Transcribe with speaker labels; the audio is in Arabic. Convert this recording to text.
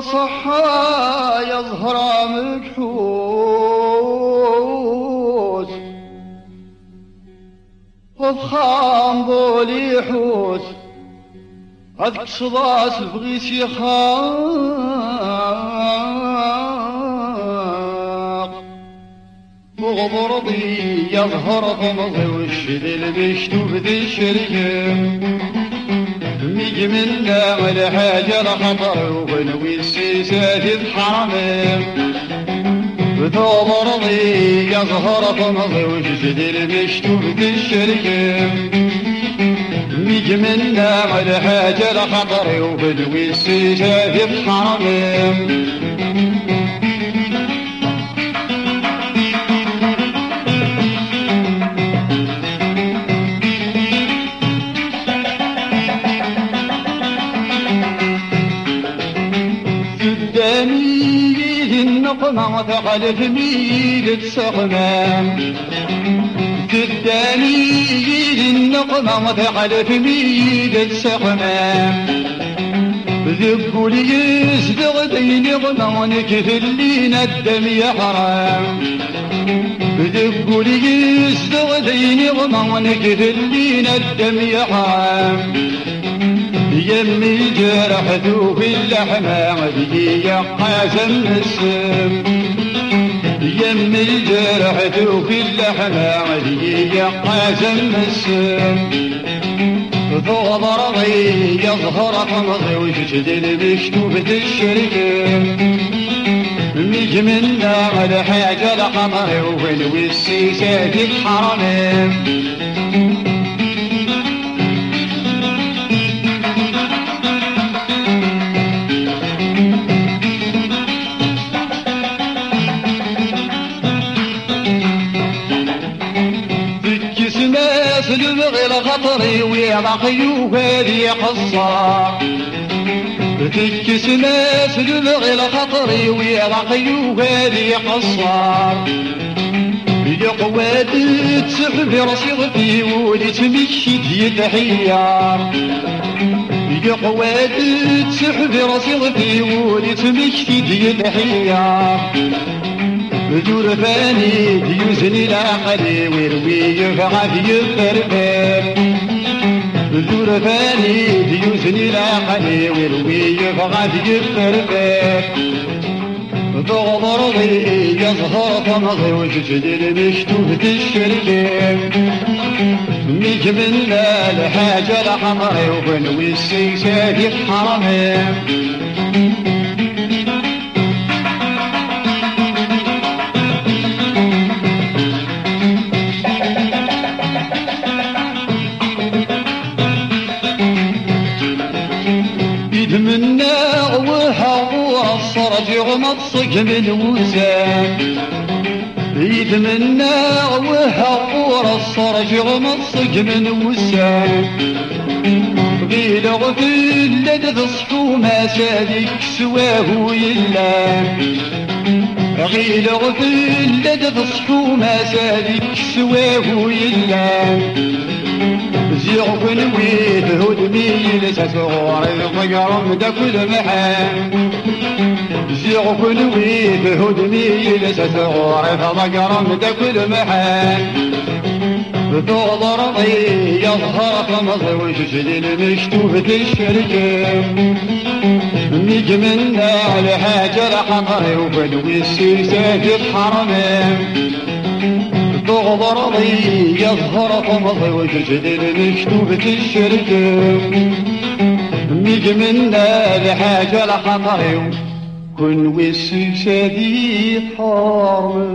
Speaker 1: وصحى يظهر مكحوس وفخام بولي حوس هذك صداس بغيس يخاق. مغبرضي يظهر غمضي وشذي المشتوب ذي الشركة ميج منا ولا حاجة لخطر ونوي السيسات بحرمه بثوب رضي يظهر طمضي وجسد المشتوب الشركة ميج منا ولا حاجة لخطر وبدوي السيسات بحرمه النقمة ثقل في ميل سقمام قدامي النقمة ثقل في ميل سقمام ذبوا لي يزدغ دين غنى ونكثر لينا الدم يا حرام ذبوا لي يزدغ دين غنى ونكثر لينا الدم يا حرام يمي جرح ذوب اللحمة ذي قاسم السم يمي جرح ذوب اللحمة ذي قاسم السم ذو ضربي يظهر قمضي وجسد المشتوبة الشركة ميج منا على حاجة لقمري وين السيسات الحرمين الخطري ويضحي وهذه قصة. تكس ناس تبغي الخطري ويضحي وهذه قصة. يقوى تسحب رصيد في ولي تمشي يتحيار يقوى تسحب رصيد في ولي تمشي يتحيار بدور فاني ديوزني العقلي ويروي يفعل يفرفر. بدور فاني ديوزني العقلي ويروي يفعل يفرفر بغضرضي يظهر طمضي وجسد المشتوه الشركة نجمنا الحاجة لحمري وبنوي السيسات حرمين يتمنى وحضور الصرج ومصق من وسام يتمنى وحضور الصرج ومصق من وسام غيل غفل لد تصحو ما سالك سواه يلا غيل غفل لد تصحو ما سالك سواه يلا زيغ نويت هدمي لسسغور الضيرم دا كل محام زيغ نويت هدمي لسسغور الضيرم دا كل محام بتغضر ضي يظهر طمض وجسد المشتوفة الشركة نجمنا على حاجة الحمر وبدوي السيسات الحرمين تغضر ضي يظهر طمض وجسد المشتوبة الشركة نجمنا لحاجة الحمر كن سديد حرم.